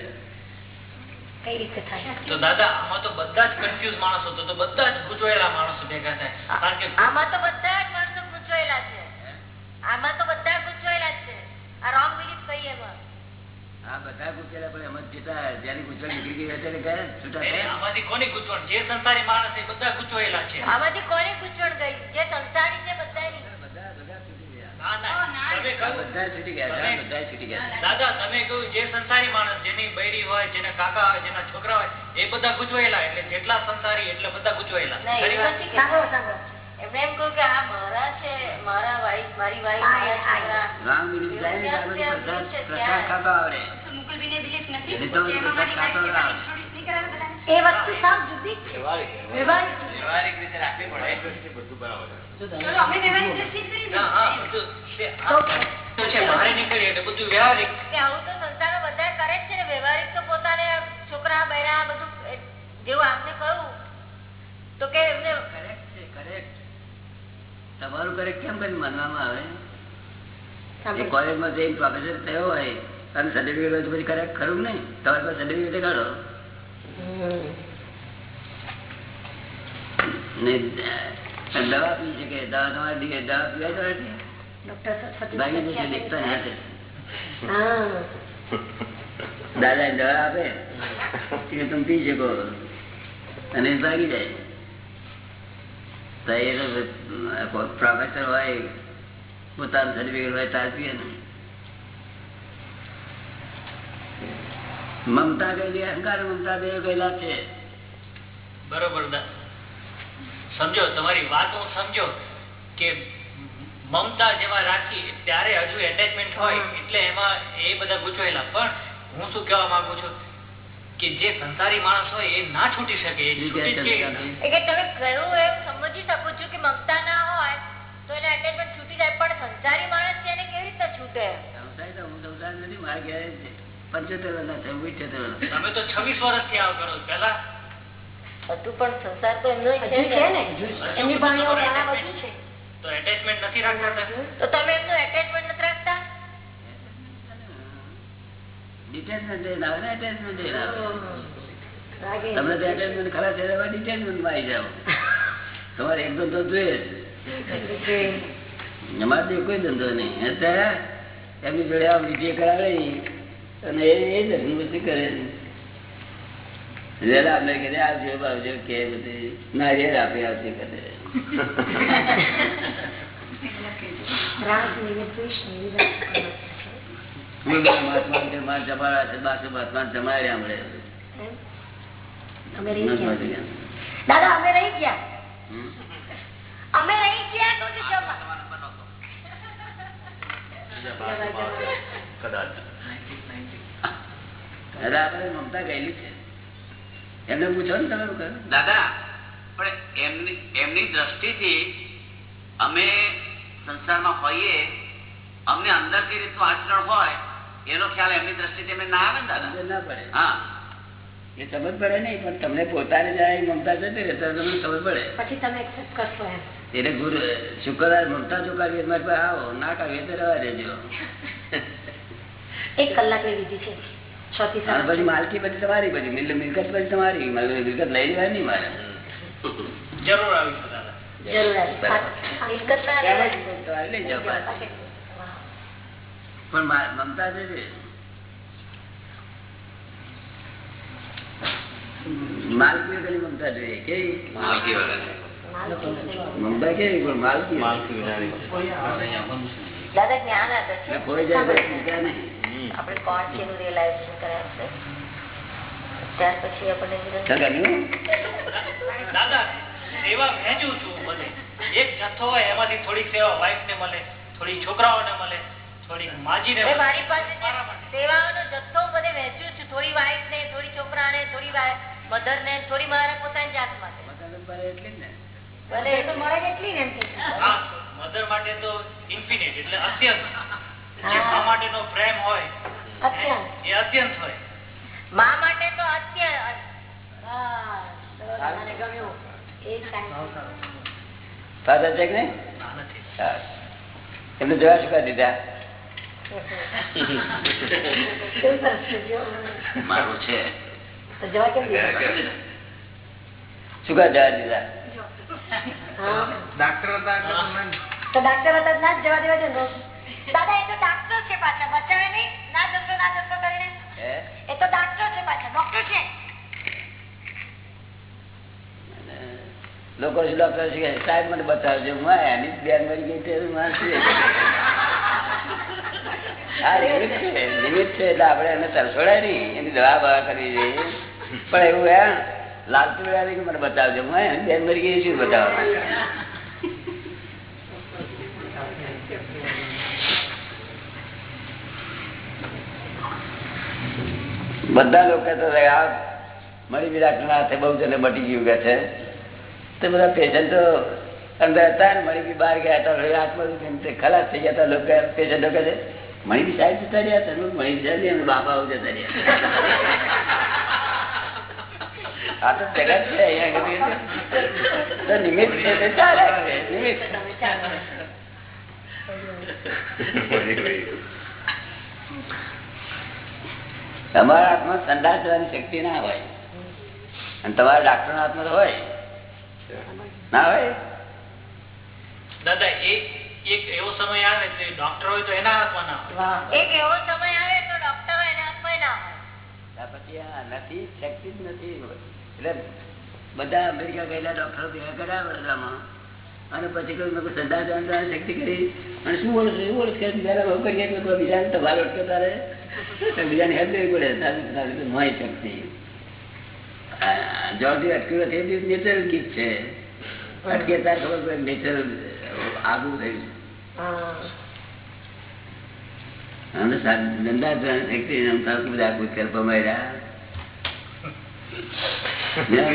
કઈ રીતે થાય? તો દાદા આમાં તો બધા જ કન્ફ્યુઝ માણસો તો તો બધા જ ગુચવાયેલા માણસો ભેગા થાય. કારણ કે આમાં તો બધા જ માણસો ગુચવાયેલા છે. આમાં તો બધા ગુચવાયેલા છે. આ રોંગ આ બધા ગુચેલા પણ એમાં જેટલા જેની ગુચલ નીકળી ગઈ અત્યારે ગયા છૂટા આમાંથી કોની ગૂંચવણ? જે સંસારી માણસ એ બધા ગૂંચવાયેલા છે. આમાંથી કોને ગૂંચવણ ગઈ? જે સંસારી છે બધાની બધા બધા છૂટી ગયા. ના ના તમે આ કહ્યું બધા છૂટી ગયા છે, આ બધા છૂટી ગયા છે. દાદા તમે કહ્યું જે સંસારી માણસ જેની બૈરી હોય જેના કાકા હોય જેના છોકરા હોય એ બધા ગુજવાયેલા એટલે જેટલા સંસારી એટલે બધા ગુજવાયેલા ના, એ ખરી વાત? નથી સાંભળો સાંભળો. એમણે એમ કહ્યું કે આ મારા છે મારા વાઈફ મારી વાઈફ મારા છોકરા રામ વિરુદ્ધ જાય ને ત્યારે બધું પ્રસાદ- પ્રસાદ ખાતો આવડે મુકુલબેનને belief નથી? એ વસ્તુ સાવ જુદી છે. વ્યવહારિક રીતે રાખવી પડે. બધું બરાબર ચલો, અમે વ્યવહારિક દ્રષ્ટિએ કરી ના, હા, બધું તે આ તો છે બહાર નીકળી એટલે બધું વ્યવહારિક. કે આવું તો સંસારમાં બધા કરે જ છે ને વ્યવહારિક તો પોતાને છોકરા બૈરા બધું જેવું આપને કહ્યું તો કે એમને Correct છે, correct. તમારું કરેક્ટ કેમ કરી માનવામાં આવે? કોલેજ કોલેજમાં જઈને પ્રોફેસર થયો હોય અને સર્ટિફિકેટ હોય તો પછી કરેક્ટ ખરું નહીં? તમારી પાસે સર્ટિફિકેટ કાઢો. દવા પી શકે. દવા તમારે દીકરી દવા પીવાય દેખતા નહીં દાદા દવા આપે? કે તમે પી શકો? અને ભાગી જાય. તો એ પ્રોફેસર હોય પોતાનું સર્ટિફિકેટ હોય તાર પીએ ને. મમતા ગયેલી અહંકાર મમતા બે ગયેલા છે. બરોબર સમજો તમારી વાત હું સમજો કે મમતા જેમાં રાખી ત્યારે હજુ એટેચમેન્ટ હોય એટલે એમાં એ બધા ગૂંચવાયેલા પણ હું શું કહેવા માંગુ છું કે જે સંસારી માણસ હોય એ ના છૂટી શકે તમે કહ્યું એમ સમજી શકું છું કે મમતા ના હોય તો એને એટેચમેન્ટ છૂટી જાય પણ સંસારી માણસ છે એને કેવી રીતે છૂટે? સંસારી તો હું સંસાર નથી મારે ઘેર છે. પંચોતેર વર્ષના છે હું ઇઠ્યોતેર વર્ષ તમે તો છવ્વીસ વર્ષથી આવ કરો પેલા હજુ પણ સંસાર તો એમનો છે ને. એમની ભાણીઓ ઘણા બધું છે. તો એટેચમેન્ટ નથી રાખતા તો તમે એમનું એટેચમેન્ટ નથી રાખતા? ડિટેચમેન્ટ લઈને આવે ને attachment લઈને આવે. લાગે તો attachment ખરા છે એમાં માં આવી જાઓ. તમારે એક ધંધો જોઈએ જ. અમારે કોઈ ધંધો નહીં. એમની જોડે આમ વિધિ કરાવે અને એ એ ધર્મ પછી કરે વેલા અમને આવજો આવજો કે બધી. આપી કરે. <laughs> દાદા અમે રહી ગયા. અમે રહી ગયા જમા બીજા ભાગમાં કદાચ. અરે આપણે મમતા ગયેલી છે. એમને પૂછો ને તમે દાદા પણ એમની એમની દ્રષ્ટિથી અમે સંસારમાં હોઈએ અમને અંદર રીતનું આચરણ હોય એનો ખ્યાલ એમની દ્રષ્ટિથી અમને ના આવે ને દાદા? ના પડે. હા. એ સમજ પડે નહીં પણ તમને પોતાને જાય મમતા જતી રહે તમને સમજ પડે. પછી તમે એક્સેપ્ટ કરશો એટલે ગુરુ શુક્રવાર મમતા જો કાઢીએ મારી પાસે આવો ના કાઢીએ તો રહેવા દેજો. એક કલાકની વિધિ છે. પછી માલકી પછી તમારી પછી મિલ- મિલકત પછી તમારી મારે મિલકત લઈ લેવાય નહીં મારે જરૂર આવીશું દાદા જરૂર આવી. આ મિલકત ના એમ રહેવા જ દીધો. તમારે લઈ જાઓ પાછી. વાહ. પણ મા- મમતા જે છે માલકી વગરની મમતા જોઈએ કેવી માલકી વગર માલકી નથી. મમતા કેવી પણ માલકી માલકી વિનાની દાદા જ્ઞાન આપે છે એટલે કોઈ જાય તો ચિંતા નહીં આપણે કોણ છે એનું રિયલાઇઝેશન કરે આપણે ત્યાર પછી આપણને દાદા સેવા વહેંચું છું બધે એક જથ્થો હોય એમાંથી થોડીક સેવા વાઈફ ને મળે થોડી છોકરાઓને મળે થોડીક માજીને હવે મારી પાસે સેવાઓનો જથ્થો બધે વહેંચું છું થોડી વાઈફ ને થોડી છોકરાને થોડી મધર ને થોડી મારા પોતાની જાત માટે. મતલબ એટલે ભલે એ તો મળે એટલી ને એમ કે હા મધર માટે તો ઇન્ફિનિટ એટલે અત્યંત. જે મા માટેનો પ્રેમ હોય એ અત્યંત હોય. મા માટે તો અત્યંત. એમને જોયા શું કરી દીધા. મારું છે. જવા? શું કા જવા દીધા? ડાક્ટર હતા ડાક્ટર હતા ના જવા દેવા છે ને. દાદા એ તો ડાક્ટર છે પાછા બચાવે નહીં? ના જશો ના જશો કરીને? એ તો ડાક્ટર છે પાછા ડોક્ટર છે. લોકો ડોક્ટર છે સાહેબ મને બતાવજો હું એની બેન મરી ગઈ છે લિમિટ છે એટલે આપણે એને તરસોડાય નહીં એની દવા બવા કરવી જોઈએ. પણ એવું હે કે મને બતાવજો હું એની બેન મરી ગઈ શું બતાવવા બધા લોકો તો આ મરી બી રાખના હાથે બહુ જને મટી ગયું કે છે. તે બધા પેશન્ટો અંદર હતા ને મળી બી બહાર ગયા હતા હાથમાં ખલાસ થઈ ગયા હતા લોકો પેશન્ટો કહે છે મણી બી સાહેબ જતા રહ્યા તમે મણી સાહેબ એમના બાપા આવું જતા રહ્યા આ તો જગત છે અહીંયા નિમિત્ત છે ચાલે નિમિત્ત. તમારા હાથમાં સંદાસ થવાની શક્તિ ના હોય. અને તમારા ડાક્ટર હાથમાં તો હોય. ના હોય? દાદા એ એક એવો સમય આવે તો ડોક્ટર હોય તો એના હાથમાં ના હોય. એક એવો સમય આવે તો ડોક્ટર એના હાથમાં ના હોય. પછી આ નથી શક્તિ જ નથી. એટલે બધા અમેરિકા ગયેલા ડોક્ટરો ભેગા કર્યા વડોદરામાં અને પછી કહ્યું કહ્યું સંદાસ શક્તિ કરી. અને શું બોલું શું બોલું કે બીજાને બહુ કરીએ કે બીજાને તો ભાર અટકે તારે બીજાને હેલ્પ દેવી પડે. મોય શક્તિ. જોરથી અટક્યું નથી એ નેચરલ ગીત છે. અટકે તાર ખબર પડે નેચરલ આગું થયું અને ધંધા શક્તિ બધા ભૂતકાળ ભમાયરા.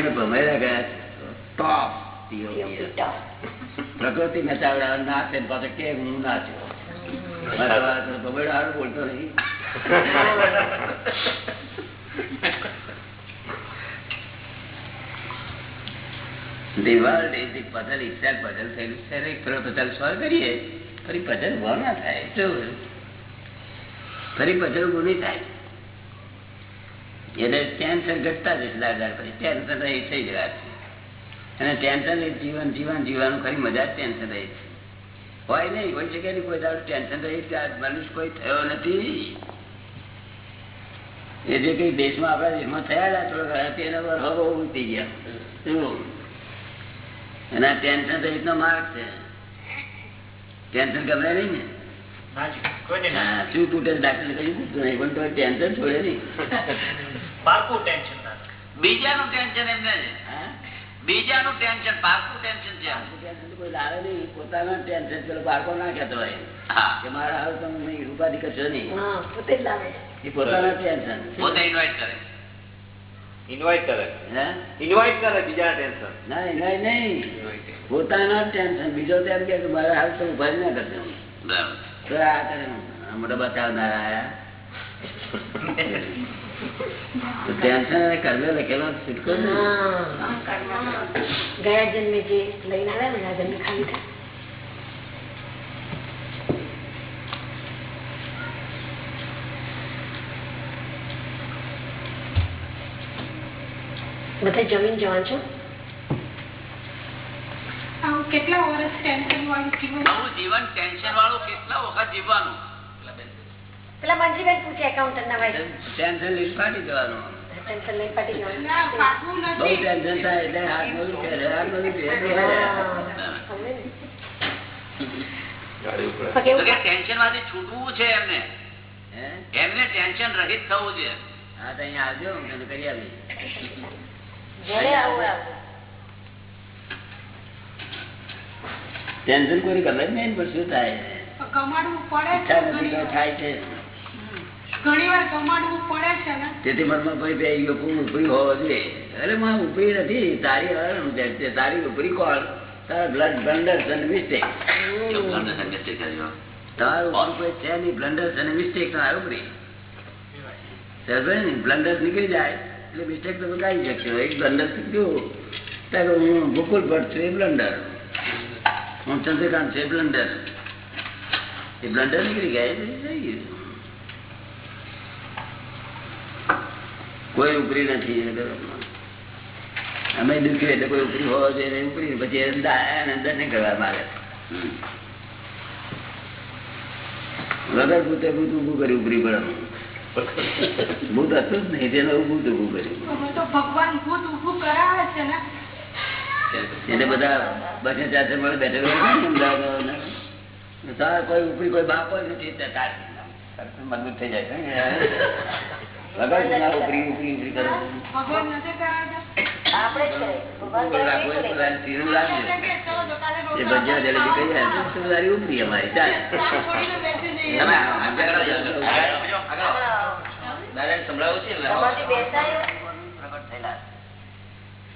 <laughs> ભમાયરા ગયા ટોપ પ્રકૃતિ નચાવડા ના છે પાછો કે હું નાચ્યો ભમેડો હારું બોલતો નહીં The world is the puzzle itself, puzzle થયેલું છે. પેલો કરીએ. ફરી ઊભો ના થાય. શું? ફરી ઊભું નહીં થાય? એટલે ટેન્શન ઘટતા જશે દાદા. પછી ટેન્શન રહી થઈ જવા અને ટેન્શન જીવન જીવન જીવવાનું ખરી મજા જ ટેન્શન રહી છે. હોય નહીં હોય શકે નહીં કોઈ દાડો ટેન્શન રહી ત્યાં મનુષ્ય કોઈ થયો નથી. એ જે કઈ દેશમાં આપણા દેશમાં થયા હતા તેના પર હવો ઉઠી ગયા. એના ટેન્શન રહિત નો માર્ગ છે. ટેન્શન ગમે નહીં ને? શું તૂટે ડાક્ટર કઈ પૂછતું નહીં પણ તો ટેન્શન છોડે નહીં. બીજાનું ટેન્શન એમને છે? બીજાનું ટેન્શન પાકું ટેન્શન છે. આનું ટેન્શન તો કોઈ લાવે નહીં પોતાનું ટેન્શન પેલો બાળકો ના કહેતો હોય કે મારા હાલ તમે નહીં ઉપાધિ કરશો નહીં પોતે જ લાવે એ પોતાના ટેન્શન પોતે ઇન્વાઇટ કરે. ઇન્વાઇટ કરે. ઇન્વાઇટ કરે બીજા ટેન્શન નહીં. નહીં નહીં પોતાના ટેન્શન બીજો તેમ કે મારા હાલ તો ઊભા ના કરજો. બરાબર. તો આ કરે. મોટા બચાવનારા આયા. <laughs> તો ટેન્શન અને કર્મે લખેલો છૂટકો ગયા જન્મે જે લઈને આવ્યા ને જન્મે ખાલી બધા જમીન જવા છો? કેટલા વર્ષ ટેન્શન વાળું જીવન? જીવન ટેન્શન વાળું કેટલા વખત જીવવાનું? પેલા મંજીબેન પૂછે એકાઉન્ટન્ટ ના ભાઈ. ટેન્શન લઈને ફાટી જવાનું. ટેન્શન લઈને પાટી જવાનું. બહુ ટેન્શન થાય એટલે હાથ બધું ફેરે, હાથ બધું ફેરે. સમજે ને? ગાડી ઉપર પણ તો કેવું? કે ટેન્શનમાંથી છૂટવું છે એમને. એમને ટેન્શન રહિત થવું છે. હા તો અહીંયા આવજો કરી આવું. ટેન્શન કોઈ ગમે જ નહીં પણ શું થાય. થાય છે ઘણી વાર કમાડવું પડે છે ને તેથી મનમાં કોઈ બે ઉપરી હોવો જોઈએ? અરે માં ઉપરી નથી તારી છે. તારી ઉપરી કોણ? તારા બ્લડ બ્લન્ડર્સ અને મિસ્ટેક જો બ્લન્ડર સંગત કર્યો તમારું ઉપરી કોઈ છે નહીં બ્લન્ડર્સ અને મિસ્ટેક તમારી ઉપરી. બ્લન્ડર્સ નીકળી જાય એટલે મિસ્ટેક તો કાઢી શકશે. એક બ્લન્ડર શીખ્યું ત્યારે હું ગોકુલ ભટ્ટ છું એ બ્લન્ડર હું ચંદ્રકાંત છે બ્લન્ડર એ બ્લન્ડર નીકળી ગયું. કોઈ ઉપરી નથી અમે દુખ્યું એટલે કોઈ ઉપરી હોવા જોઈએ ઉપરી પછી અંદર નહીં કરવા મારે. વગર ભૂતે ભૂત ઉભું કર્યું ઉપરી પણ. ભૂત હતું જ નહીં તેનું ભૂત ઉભું કર્યું. ભગવાન ભૂત ઊભું કરાવે છે ને. એટલે બધા બસે ચારસે મળે બેઠે બેઠે અમદાવાદ સાર કોઈ ઉપરી કોઈ બાપ હોય નથી મજબૂત થઈ જાય છે વગર ઉપરી ઉપરી ઉપરી કરો.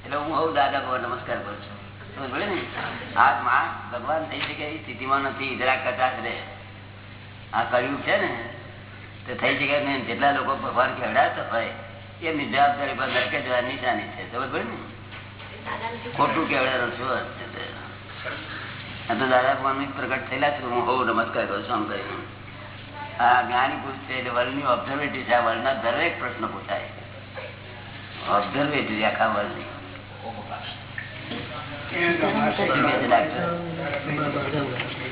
એટલે હું હવ દાદા ભગવાન નમસ્કાર કરું છું. ભગવાન થઈ શકે એવી સ્થિતિમાં નથી. જરા કચાશ રે આ કર્યું છે ને? તો થઈ શકે ને જેટલા લોકો ભગવાન ખેડાતા હોય એમની જવાબદારી પર નરકે જવા નિશાની છે. સમજ પડે ને? ખોટું કેવડાનો શું? આ તો દાદા ભગવાન પ્રગટ થયેલા છે હું હોઉં નમસ્કાર કરું છું આમ કરીને આ જ્ઞાની પુરુષ છે એટલે વર્લ્ડની ઓબ્ઝર્વેટરી છે. આ વર્લ્ડના દરેક પ્રશ્ન પૂછાય. ઓબ્ઝર્વેટરી આખા વર્લ્ડની.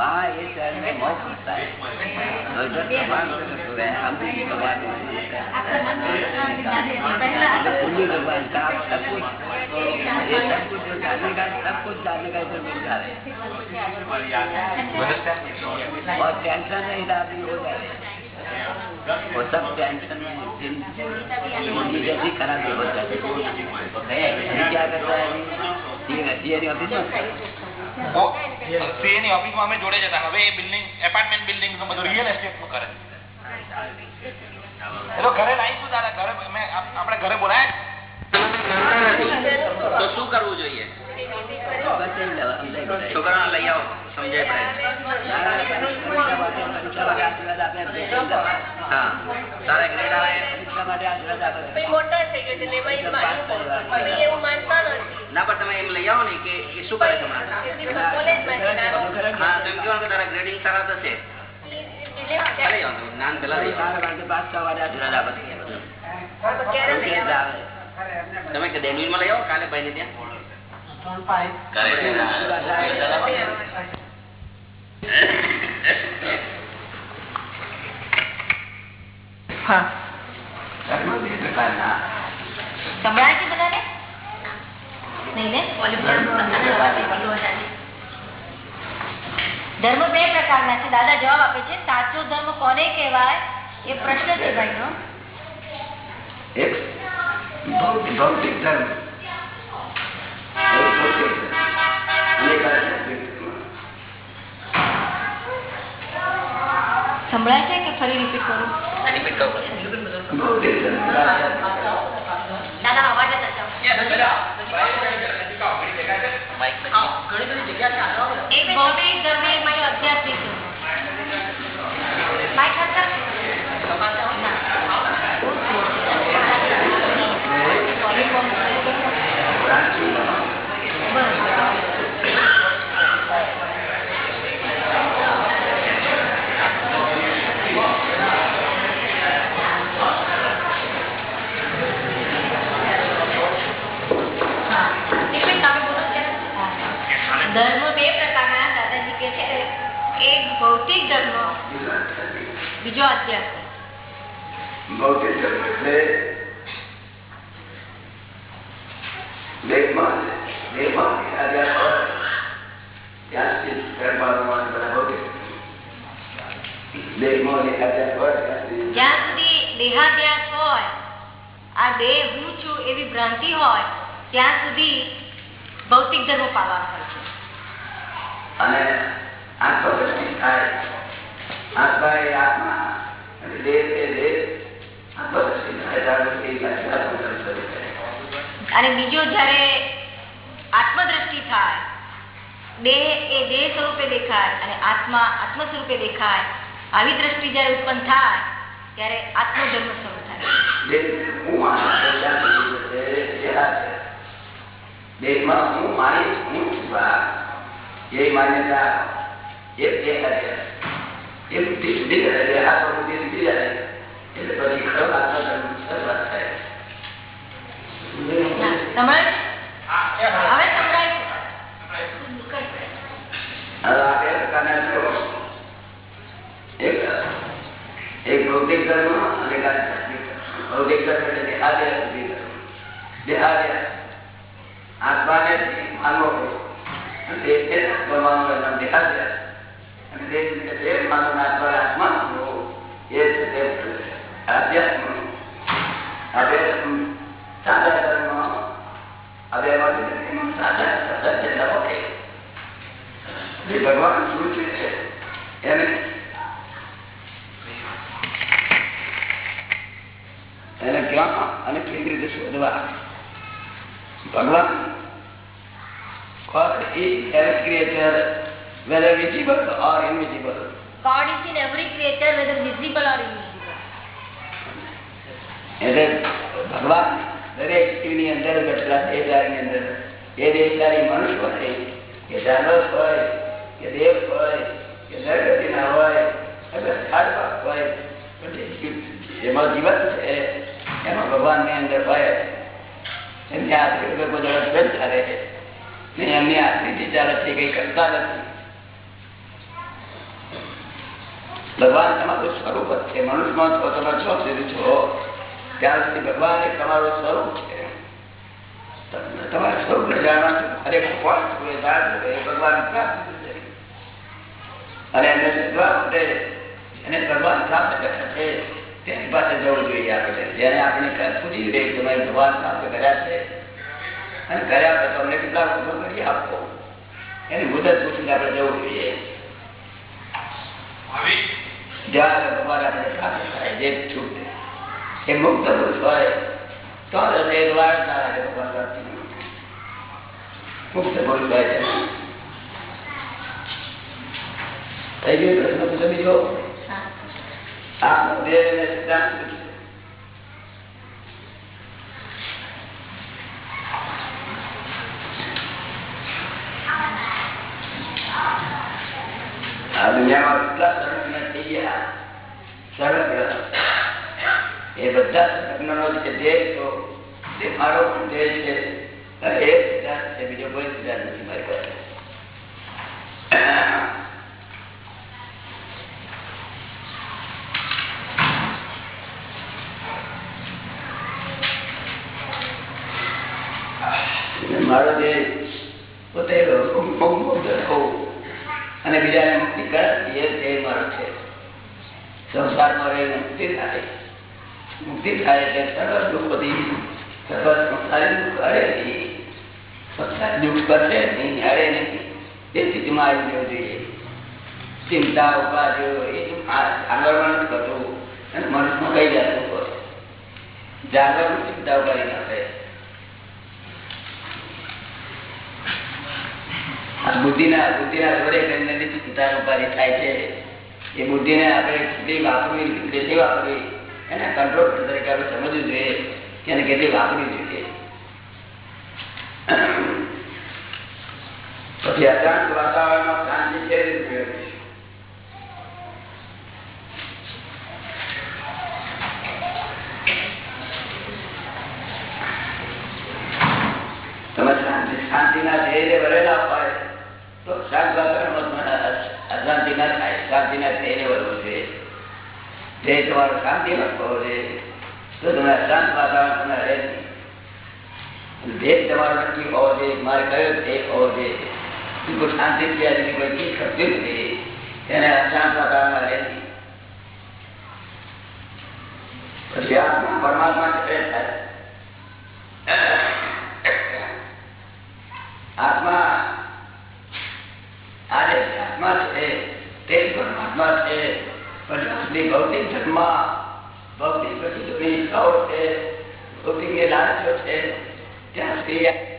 है। और सब कुछ। ये का इधर मिल जा रहे और टेंशन नहीं आदमी हो जा रहे वो सब टेंशन में ज़िंदगी जैसी खराब हो जाती है। क्या करता है ऑफ़िस में સીએ ની ઓફિસમાં અમે જોડે જતા હવે એ બિલ્ડિંગ એપાર્ટમેન્ટ બિલ્ડિંગનું બધું રિયલ એસ્ટેટનું કરે એટલે ઘરે લાવીશું દાદા ઘરે આપણે ઘરે બોલાય તો શું કરવું જોઈએ. છોકરાને લઈ આવો સમજાય માટે. હા. ગ્રેડ આવે. આશીર્વાદ આપે ના પણ તમે એમ લઈ આવો ને કે એ શું કરે છે હમણાં? હા તો કે તારા ગ્રેડિંગ સારા થશે. હા. જ્ઞાન પેલા. તમે માં લઈ આવો? કાલે ભાઈ ને ત્યાં સંભળાય છે ને ધર્મ બે પ્રકારના છે. દાદા જવાબ આપે છે સાચો ધર્મ કોને કહેવાય? એ પ્રશ્ન છે ભાઈ નો ભૌતિક ધર્મ. એક ભૌતિક. સંભળાય છે કે ફરી રિપીટ કરું? રિપીટ કરો. દાદા અવાજ ભૌતિક ધર્મ આધ્યાત્મિક ધર્મ માઇક હાથ કર. રિપીટ તમે બોલો ત્યારે. ધર્મ બે પ્રકારના દાદાજી કે છે એક ભૌતિક ધર્મ બીજો અધ્યાય ભૌતિક ધર્મ એટલે દેહમાં દેહમાં આધ્યાત્મ ત્યાં સુધી ફેરફારોમાં બધા ભૌતિક દેહમાં એક હોય જ્યાં સુધી દેહાધ્યાસ હોય આ દેહ હું છું એવી ભ્રાંતિ હોય ત્યાં સુધી ભૌતિક ધર્મ પાળવાનો હોય છે. અને આત્મદ્રષ્ટિ થાય. આત્મા એ આત્મા અને બીજો જયારે આત્મદ્રષ્ટિ થાય દેહ એ દેહ સ્વરૂપે દેખાય અને આત્મા આત્મ સ્વરૂપે દેખાય. આવી દ્રષ્ટિ જયારે ઉત્પન્ન થાય, ત્યારે આત્મધર્મ શરૂ થાય. દેહ હું એ માન્યતા એટલે પછી ખરો આત્મધર્મ શરૂઆત થાય હવે એક એક ભૌતિક ધર્મ અને. ભૌતિક ધર્મ એટલે દેહાદ્ય ધર્મ દેહાદ્ય આત્માને માનવો આત્મા દેહાદ્ય ભગવાન શું છે એને એને ક્યાં અને કેવી રીતે શોધવા? ભગવાન every creature, whether visible or invisible. God is in every creature, whether visible or invisible. એટલે ભગવાન દરેક જીવની અંદર બેઠેલા દેહધારીની અંદર એ દેહધારી મનુષ્ય હોય કે જાનવર હોય કે દેવ હોય કે નરગતિના હોય હોય એમાં જીવન છે એમાં ભગવાનની અંદર હોય એમની આખરી લોકો બંધ ચાલે ને એમની આખરીથી ચાલે છે કઈ કરતા નથી ભગવાન તમારું સ્વરૂપ જ છે. મનુષ્યમાં છો તમે છો સુધી છો. ત્યાર સુધી ભગવાન તમારું સ્વરૂપ છે. તમારા સ્વરૂપને જાણવા હરેક કોણ છું એ ભગવાન પ્રાપ્ત અને એમને શોધવા માટે એને ભગવાન પ્રાપ્ત કર્યા છે. તેની પાસે જવું જોઈએ આપણે. જેને આપણે પૂછી જોઈએ કે તમે ભગવાન પ્રાપ્ત કર્યા છે. અને કર્યા પછી તમને કેટલા કરી આપો. એની મુદત પૂછીને આપણે જવું જોઈએ. જ્યાં ભગવાન પ્રાપ્ત થાય જે છૂટે. એ મુક્ત પુરુષ હોય તો જ એ વાર ભગવાન પ્રાપ્તિ મુક્ત પુરુષ હોય છે. થઈ ગયો પ્રશ્ન પૂછો બીજો આ દેહ અને સિદ્ધાંત? એ બધા જે દેહ તો મારો પણ દેહ છે છે. બીજો કોઈ સિદ્ધાંત નથી મારી પાસે. મારો જે પોતે મુક્ત થવું અને બીજાને મુક્તિ કરાવી એ તે મારો છે. સંસારમાં રહી મુક્તિ થાય. મુક્તિ થાય એટલે સરસ દુઃખ બધી સરસ સંસારી દુઃખ હરે નહીં. સંસાર દુઃખ કરશે નહીં હરે નહીં. એ સ્થિતિમાં આવી જવું જોઈએ. ચિંતા, ઉપાધિઓ, એ આગળમાં નથી કરતું અને મનુષ્યમાં કઈ જતું હોય? જાગરણ ચિંતા ઉપાડી નાખે આ બુદ્ધિના વાતાવરણમાં શાંતિ કેવી રીતે મેળવવી? તમે શાંતિ શાંતિના ધ્યેયને હોય અશાંતિ ના થાય. શાંતિના ધ્યેયને વરવું છે. જે તમારો શાંતિ હોવો છે. તો તમે અશાંત વાતાવરણ રહે ભેદ તમારો નક્કી હોવો જોઈએ. મારે કયો ભેદ હોવો જોઈએ? બિલકુલ શાંતિ કોઈ ચીજ કરતી નથી. તેને અશાંત વાતાવરણમાં રહે પછી આત્મા પરમાત્મા આત્મા આ જે આત્મા છે, તે પરમાત્મા છે. પણ આપણી ભૌતિક ધર્મ ભૌતિક ઘણી ઈચ્છાઓ છે ભૌતિક લાલચો છે. ત્યાં સુધી